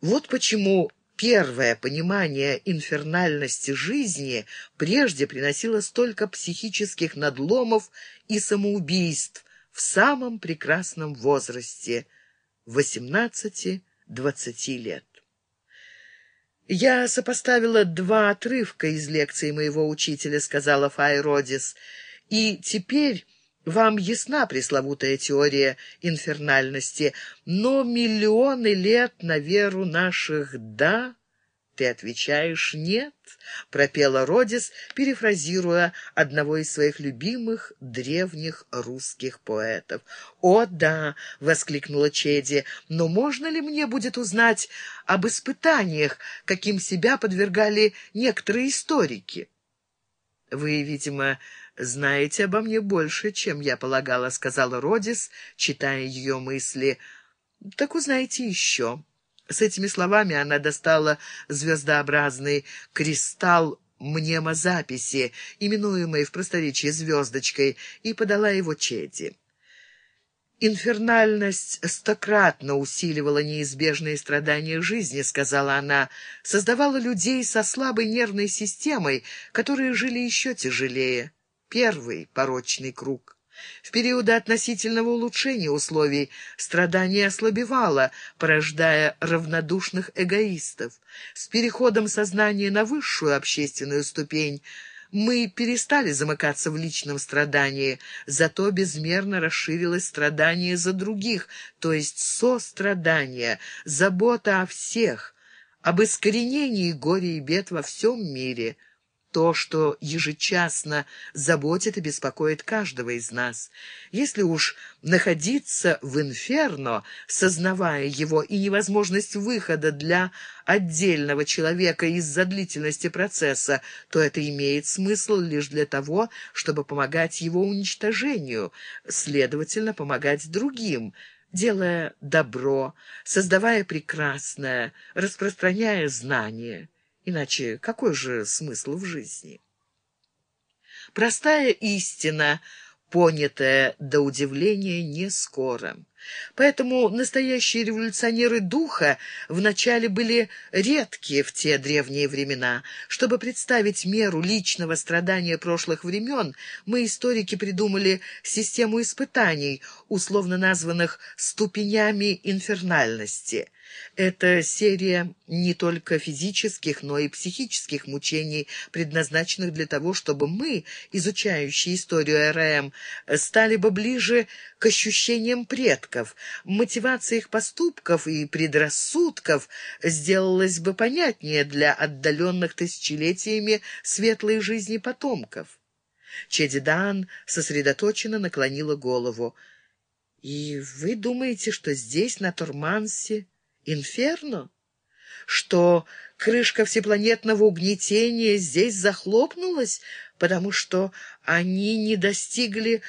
Вот почему первое понимание инфернальности жизни прежде приносило столько психических надломов и самоубийств в самом прекрасном возрасте — 18-20 лет. «Я сопоставила два отрывка из лекции моего учителя», — сказала Файродис, — «и теперь...» Вам ясна пресловутая теория инфернальности, но миллионы лет на веру наших «да» ты отвечаешь «нет», — пропела Родис, перефразируя одного из своих любимых древних русских поэтов. «О, да!» — воскликнула Чеди. «Но можно ли мне будет узнать об испытаниях, каким себя подвергали некоторые историки?» «Вы, видимо, знаете обо мне больше, чем я полагала», — сказала Родис, читая ее мысли. «Так узнаете еще». С этими словами она достала звездообразный кристалл мнемозаписи, именуемый в просторечии звездочкой, и подала его Чеди. «Инфернальность стократно усиливала неизбежные страдания жизни», — сказала она, — «создавала людей со слабой нервной системой, которые жили еще тяжелее». Первый порочный круг. В периоды относительного улучшения условий страдание ослабевало, порождая равнодушных эгоистов. С переходом сознания на высшую общественную ступень мы перестали замыкаться в личном страдании, зато безмерно расширилось страдание за других, то есть сострадание, забота о всех, об искоренении горя и бед во всем мире – то, что ежечасно заботит и беспокоит каждого из нас. Если уж находиться в инферно, сознавая его и невозможность выхода для отдельного человека из-за длительности процесса, то это имеет смысл лишь для того, чтобы помогать его уничтожению, следовательно, помогать другим, делая добро, создавая прекрасное, распространяя знания. Иначе какой же смысл в жизни? Простая истина, понятая до удивления не скоро. Поэтому настоящие революционеры духа вначале были редкие в те древние времена. Чтобы представить меру личного страдания прошлых времен, мы, историки, придумали систему испытаний, условно названных «ступенями инфернальности». Это серия не только физических, но и психических мучений, предназначенных для того, чтобы мы, изучающие историю РМ, стали бы ближе к ощущениям предков. Мотивация их поступков и предрассудков сделалась бы понятнее для отдаленных тысячелетиями светлой жизни потомков. Чедидан сосредоточенно наклонила голову. «И вы думаете, что здесь, на Тормансе...» Инферно? Что крышка всепланетного угнетения здесь захлопнулась, потому что они не достигли...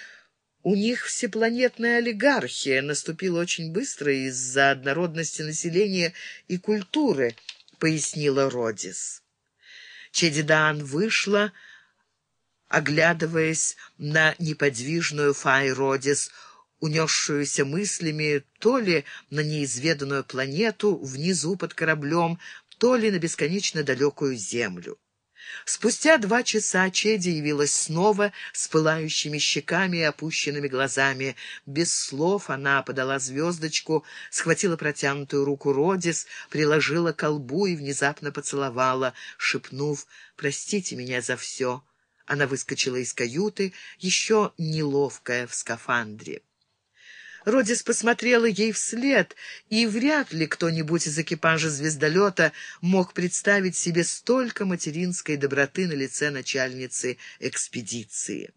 У них всепланетная олигархия наступила очень быстро из-за однородности населения и культуры, пояснила Родис. Чедидан вышла, оглядываясь на неподвижную Фай Родис, унесшуюся мыслями то ли на неизведанную планету внизу под кораблем, то ли на бесконечно далекую Землю. Спустя два часа Чеди явилась снова с пылающими щеками и опущенными глазами. Без слов она подала звездочку, схватила протянутую руку Родис, приложила колбу и внезапно поцеловала, шепнув «Простите меня за все». Она выскочила из каюты, еще неловкая в скафандре. Родис посмотрела ей вслед, и вряд ли кто-нибудь из экипажа звездолета мог представить себе столько материнской доброты на лице начальницы экспедиции.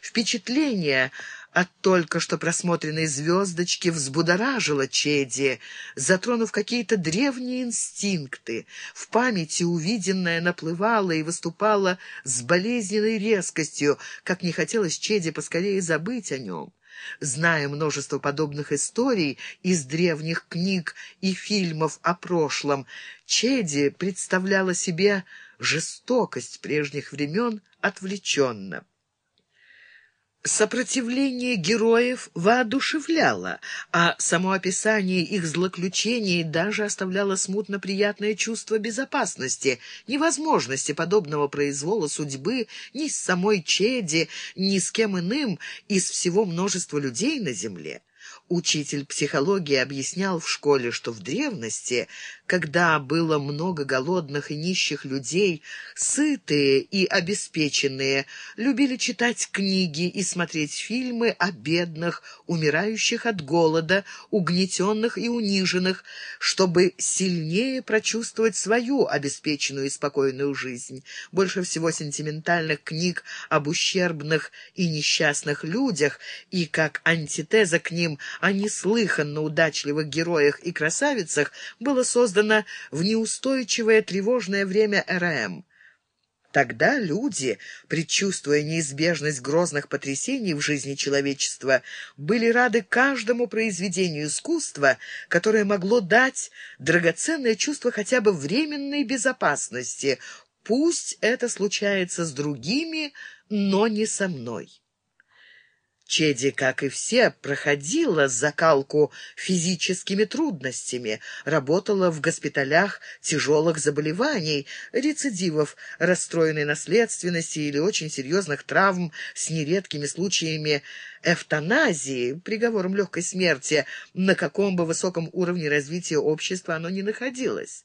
Впечатление от только что просмотренной звездочки взбудоражило Чеди, затронув какие-то древние инстинкты. В памяти увиденное наплывало и выступало с болезненной резкостью, как не хотелось Чеди поскорее забыть о нем. Зная множество подобных историй из древних книг и фильмов о прошлом, Чеди представляла себе жестокость прежних времен отвлеченно. Сопротивление героев воодушевляло, а само описание их злоключений даже оставляло смутно приятное чувство безопасности, невозможности подобного произвола судьбы ни с самой Чеди, ни с кем иным из всего множества людей на земле. Учитель психологии объяснял в школе, что в древности, когда было много голодных и нищих людей, сытые и обеспеченные любили читать книги и смотреть фильмы о бедных, умирающих от голода, угнетенных и униженных, чтобы сильнее прочувствовать свою обеспеченную и спокойную жизнь. Больше всего сентиментальных книг об ущербных и несчастных людях и, как антитеза к ним, о неслыханно удачливых героях и красавицах было создано в неустойчивое тревожное время РМ. Тогда люди, предчувствуя неизбежность грозных потрясений в жизни человечества, были рады каждому произведению искусства, которое могло дать драгоценное чувство хотя бы временной безопасности. Пусть это случается с другими, но не со мной. Чеди, как и все, проходила закалку физическими трудностями, работала в госпиталях тяжелых заболеваний, рецидивов, расстроенной наследственности или очень серьезных травм с нередкими случаями эвтаназии, приговором легкой смерти, на каком бы высоком уровне развития общества оно ни находилось.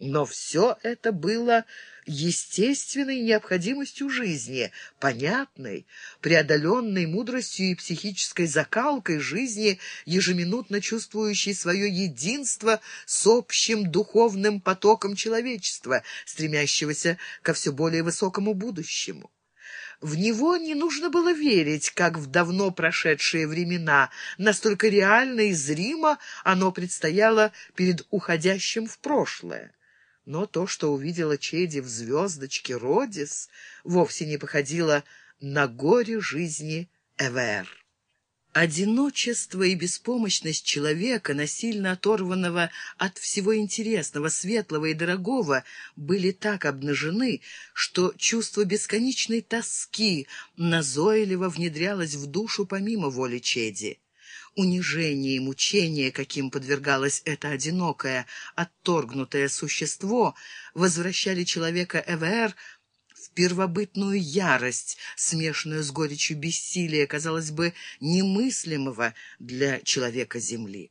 Но все это было естественной необходимостью жизни, понятной, преодоленной мудростью и психической закалкой жизни, ежеминутно чувствующей свое единство с общим духовным потоком человечества, стремящегося ко все более высокому будущему. В него не нужно было верить, как в давно прошедшие времена, настолько реально и зримо оно предстояло перед уходящим в прошлое. Но то, что увидела Чеди в звездочке Родис, вовсе не походило на горе жизни Эвер. Одиночество и беспомощность человека, насильно оторванного от всего интересного, светлого и дорогого, были так обнажены, что чувство бесконечной тоски назойливо внедрялось в душу помимо воли Чеди унижение и мучение, каким подвергалось это одинокое, отторгнутое существо, возвращали человека ЭВР в первобытную ярость, смешанную с горечью бессилия, казалось бы, немыслимого для человека Земли.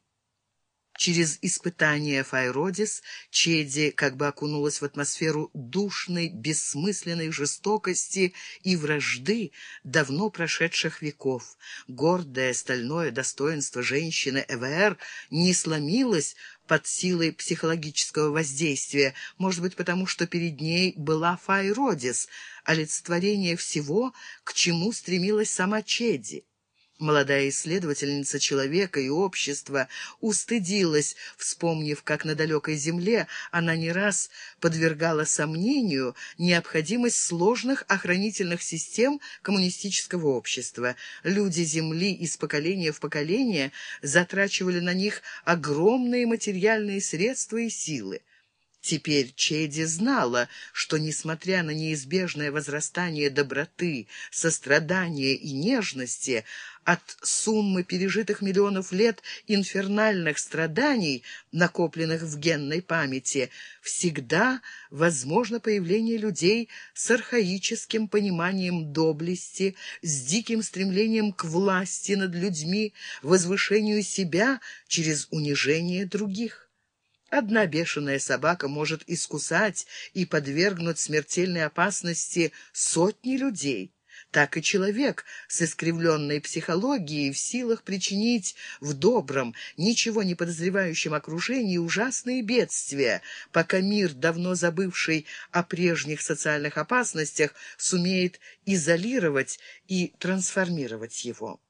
Через испытание Файродис Чеди как бы окунулась в атмосферу душной, бессмысленной жестокости и вражды давно прошедших веков. Гордое стальное достоинство женщины ЭВР не сломилось под силой психологического воздействия, может быть, потому что перед ней была Файродис, олицетворение всего, к чему стремилась сама Чеди. Молодая исследовательница человека и общества устыдилась, вспомнив, как на далекой земле она не раз подвергала сомнению необходимость сложных охранительных систем коммунистического общества. Люди Земли из поколения в поколение затрачивали на них огромные материальные средства и силы. Теперь Чеди знала, что, несмотря на неизбежное возрастание доброты, сострадания и нежности, от суммы пережитых миллионов лет инфернальных страданий, накопленных в генной памяти, всегда возможно появление людей с архаическим пониманием доблести, с диким стремлением к власти над людьми, возвышению себя через унижение других. Одна бешеная собака может искусать и подвергнуть смертельной опасности сотни людей. Так и человек с искривленной психологией в силах причинить в добром, ничего не подозревающем окружении ужасные бедствия, пока мир, давно забывший о прежних социальных опасностях, сумеет изолировать и трансформировать его.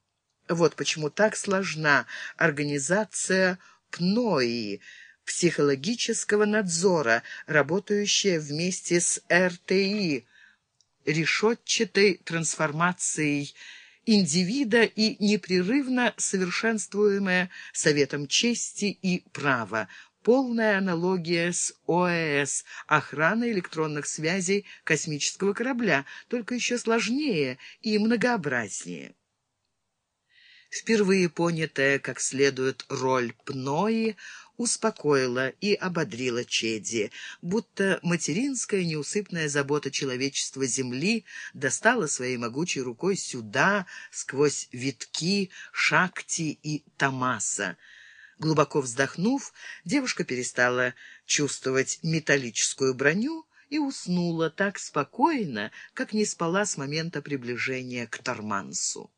Вот почему так сложна организация ПНОИ, психологического надзора, работающая вместе с РТИ, решетчатой трансформацией индивида и непрерывно совершенствуемая Советом чести и права, полная аналогия с ОЭС, охрана электронных связей космического корабля, только еще сложнее и многообразнее. Впервые понятая как следует роль Пнои успокоила и ободрила Чеди, будто материнская неусыпная забота человечества Земли достала своей могучей рукой сюда, сквозь витки Шакти и Тамаса. Глубоко вздохнув, девушка перестала чувствовать металлическую броню и уснула так спокойно, как не спала с момента приближения к Тормансу.